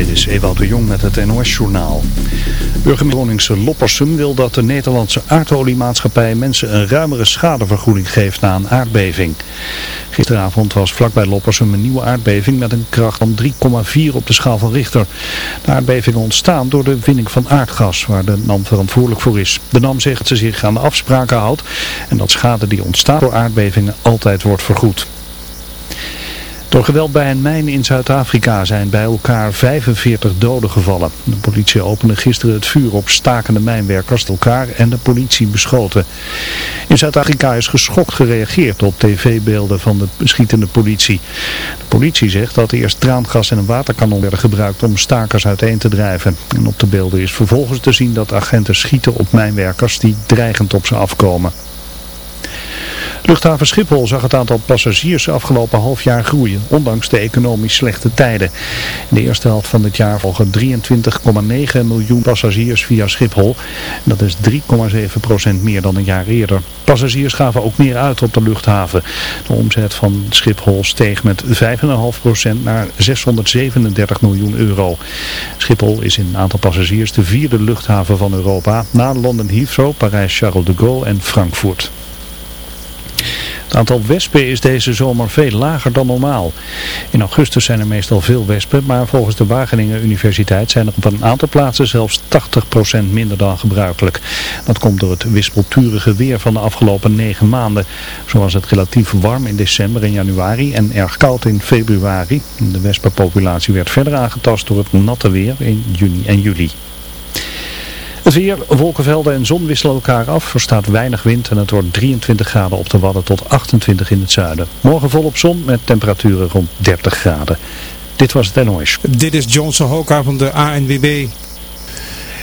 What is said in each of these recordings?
Dit is Ewout de Jong met het NOS-journaal. Burgemeester Loppersum wil dat de Nederlandse aardoliemaatschappij mensen een ruimere schadevergoeding geeft na een aardbeving. Gisteravond was vlakbij Loppersum een nieuwe aardbeving met een kracht van 3,4 op de schaal van Richter. De aardbevingen ontstaan door de winning van aardgas, waar de NAM verantwoordelijk voor is. De NAM zegt dat ze zich aan de afspraken houdt en dat schade die ontstaat door aardbevingen altijd wordt vergoed. Door geweld bij een mijn in Zuid-Afrika zijn bij elkaar 45 doden gevallen. De politie opende gisteren het vuur op stakende mijnwerkers elkaar en de politie beschoten. In Zuid-Afrika is geschokt gereageerd op tv-beelden van de beschietende politie. De politie zegt dat eerst traangas en een waterkanon werden gebruikt om stakers uiteen te drijven. En op de beelden is vervolgens te zien dat agenten schieten op mijnwerkers die dreigend op ze afkomen. Luchthaven Schiphol zag het aantal passagiers afgelopen half jaar groeien, ondanks de economisch slechte tijden. In de eerste helft van dit jaar volgen 23,9 miljoen passagiers via Schiphol. Dat is 3,7% meer dan een jaar eerder. Passagiers gaven ook meer uit op de luchthaven. De omzet van Schiphol steeg met 5,5% naar 637 miljoen euro. Schiphol is in aantal passagiers de vierde luchthaven van Europa na London Heathrow, Parijs Charles de Gaulle en Frankfurt. Het aantal wespen is deze zomer veel lager dan normaal. In augustus zijn er meestal veel wespen, maar volgens de Wageningen Universiteit zijn er op een aantal plaatsen zelfs 80% minder dan gebruikelijk. Dat komt door het wispelturige weer van de afgelopen negen maanden. Zo was het relatief warm in december en januari en erg koud in februari. De wespenpopulatie werd verder aangetast door het natte weer in juni en juli. Wolkenvelden en zon wisselen elkaar af. Er staat weinig wind en het wordt 23 graden op de Wadden tot 28 in het zuiden. Morgen volop zon met temperaturen rond 30 graden. Dit was het NOS. Dit is Johnson Hoka van de ANWB.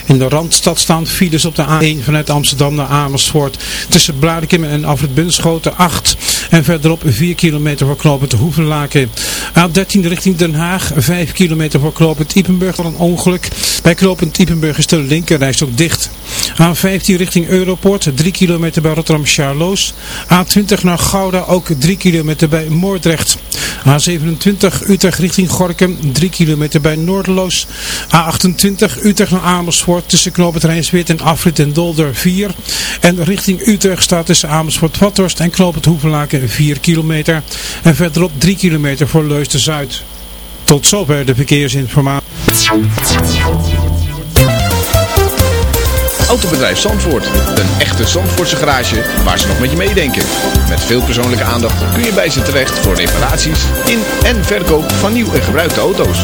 In de Randstad staan files op de A1 vanuit Amsterdam naar Amersfoort. Tussen Blarikum en Afrit Bunschoten 8. En verderop 4 kilometer voor knooppunt Hoevenlaken. A13 richting Den Haag. 5 kilometer voor knooppunt Ippenburg. Voor een ongeluk. Bij knooppunt Ippenburg is de linkerreis ook dicht. A15 richting Europort. 3 kilometer bij Rotterdam-Charloes. A20 naar Gouda. Ook 3 kilometer bij Moordrecht. A27 Utrecht richting Gorkum. 3 kilometer bij Noordeloos. A28 Utrecht naar Amersfoort tussen knooppunt en Afrit en Dolder 4. En richting Utrecht staat tussen Amersfoort Vathorst en knooppunt Hoevenlaken 4 kilometer. En verderop 3 kilometer voor Leusden-Zuid. Tot zover de verkeersinformatie. Autobedrijf Zandvoort. Een echte Zandvoortse garage waar ze nog met je meedenken. Met veel persoonlijke aandacht kun je bij ze terecht voor reparaties in en verkoop van nieuw en gebruikte auto's.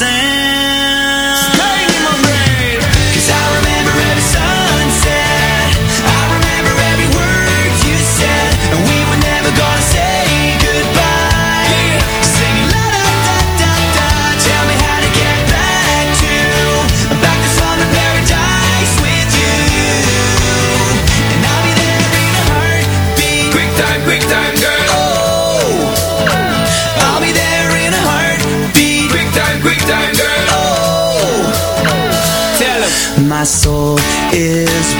same. is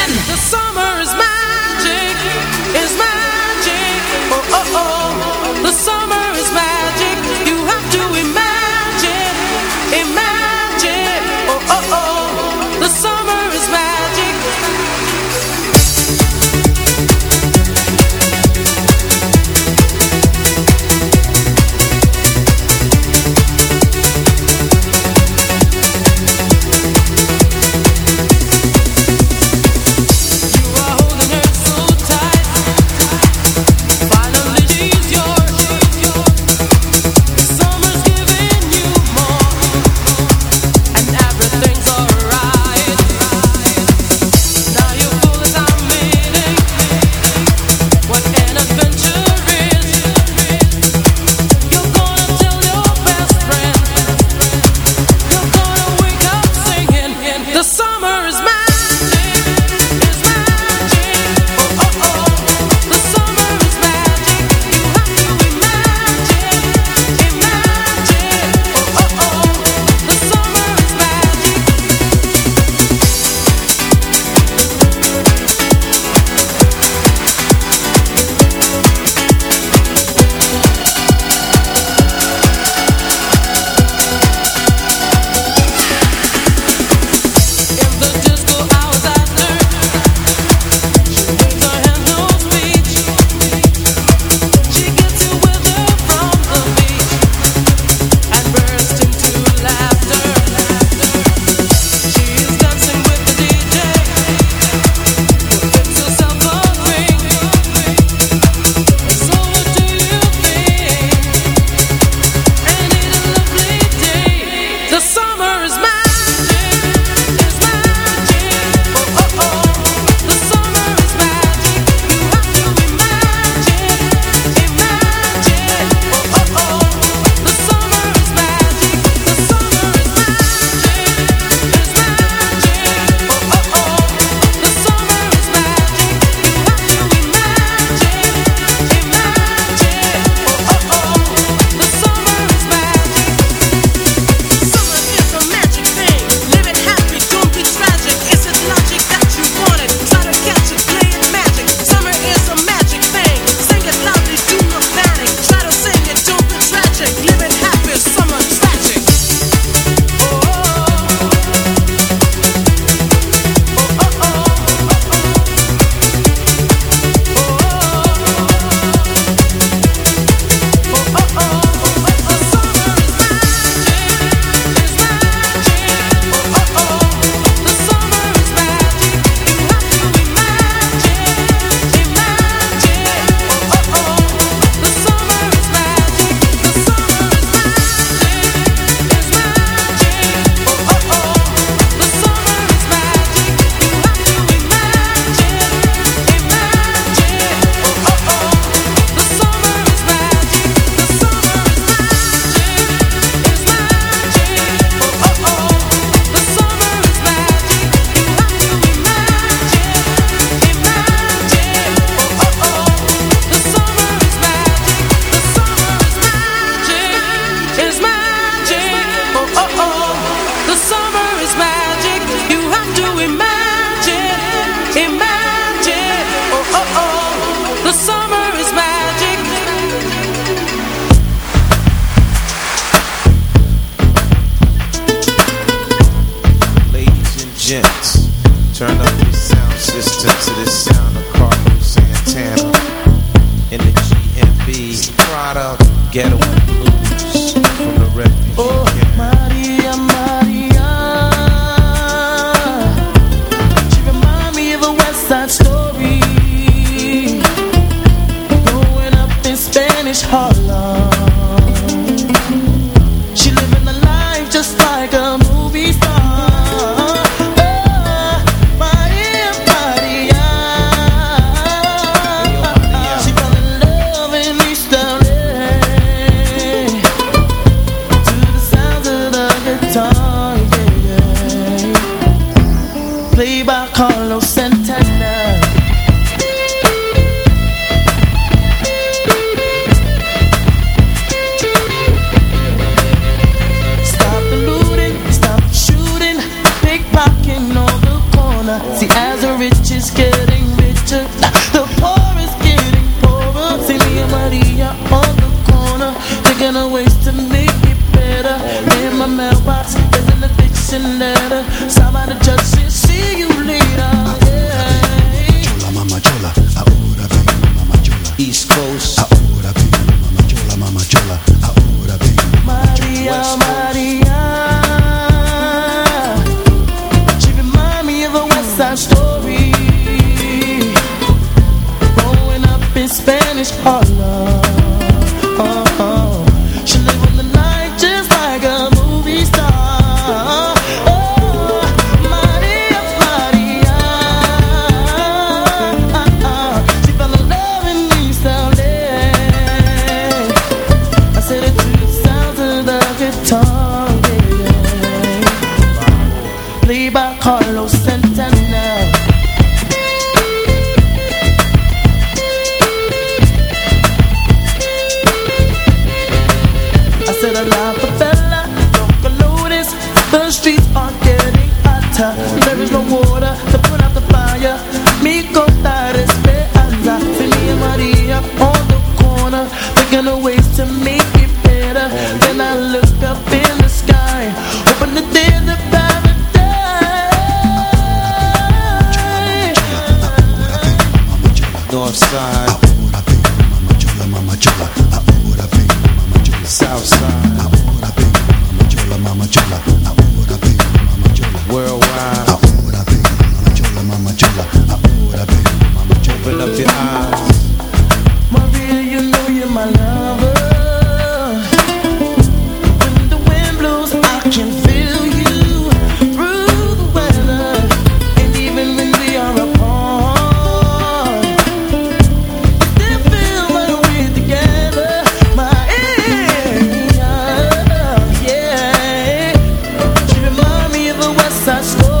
just go.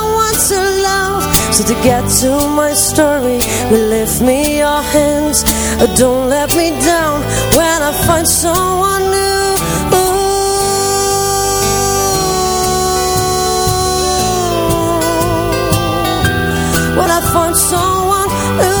so to get to my story lift me your hands. Uh, don't let me down When I find someone new. Ooh. When I find someone new.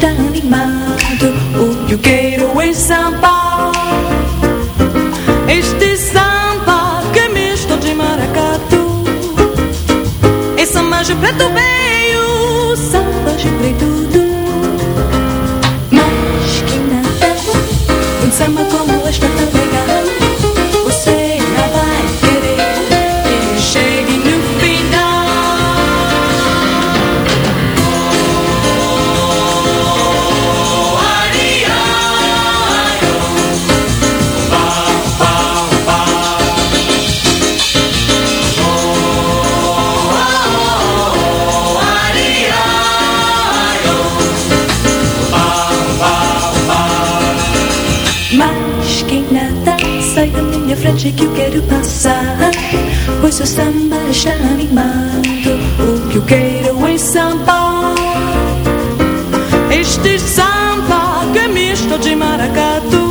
Samba está Este samba que misto de maracatu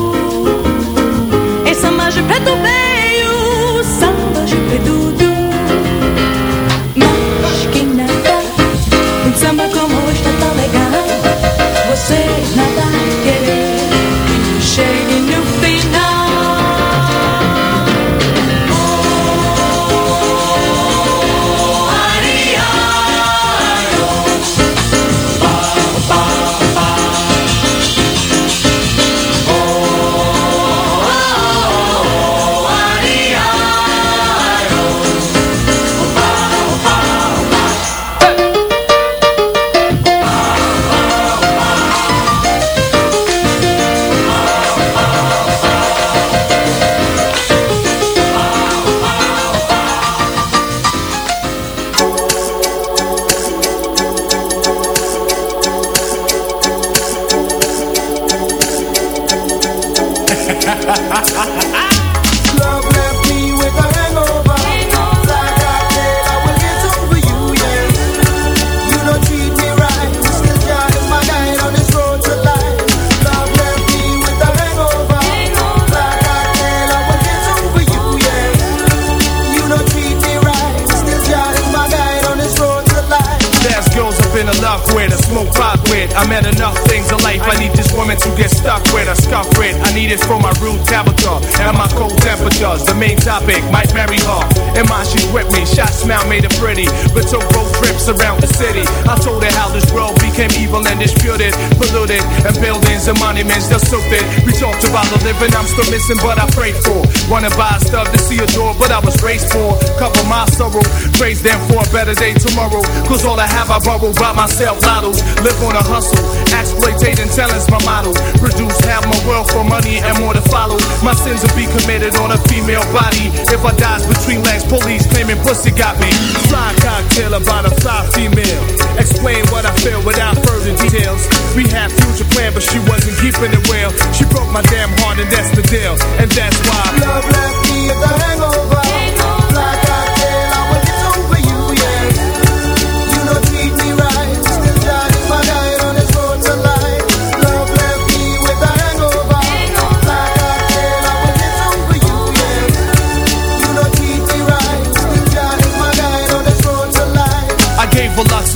monuments they're stupid. We talked about the living I'm still missing, but I prayed for. Wanna buy stuff to see a door, but I was raised for. Cover my sorrow, praise them for a better day tomorrow. Cause all I have I borrow by myself, lottos. Live on a hustle, exploitating talent's my model. Produce half my wealth for money and more to follow. My sins will be committed on a female body. If I dies between legs, police claiming pussy got me. Fly cocktail about a fly female. Explain what I feel without further details. We had future plan, but she wasn't keeping it well. She broke my damn heart, and that's the deal. And that's why Love left y te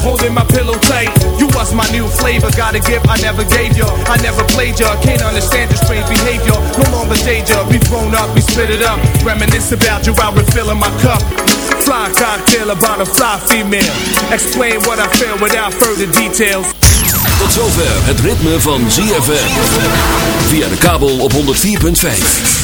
holding my pillow tight. You was my new flavor, got a gift I never gave you. I never played you, can't understand your strange behavior. No longer danger, we grown up, we split it up. Reminisce about you while refilling my cup. Fly cocktail about a fly female. Explain what I feel without further details. Tot zover het ritme van ZFM. Via de kabel op 104.5.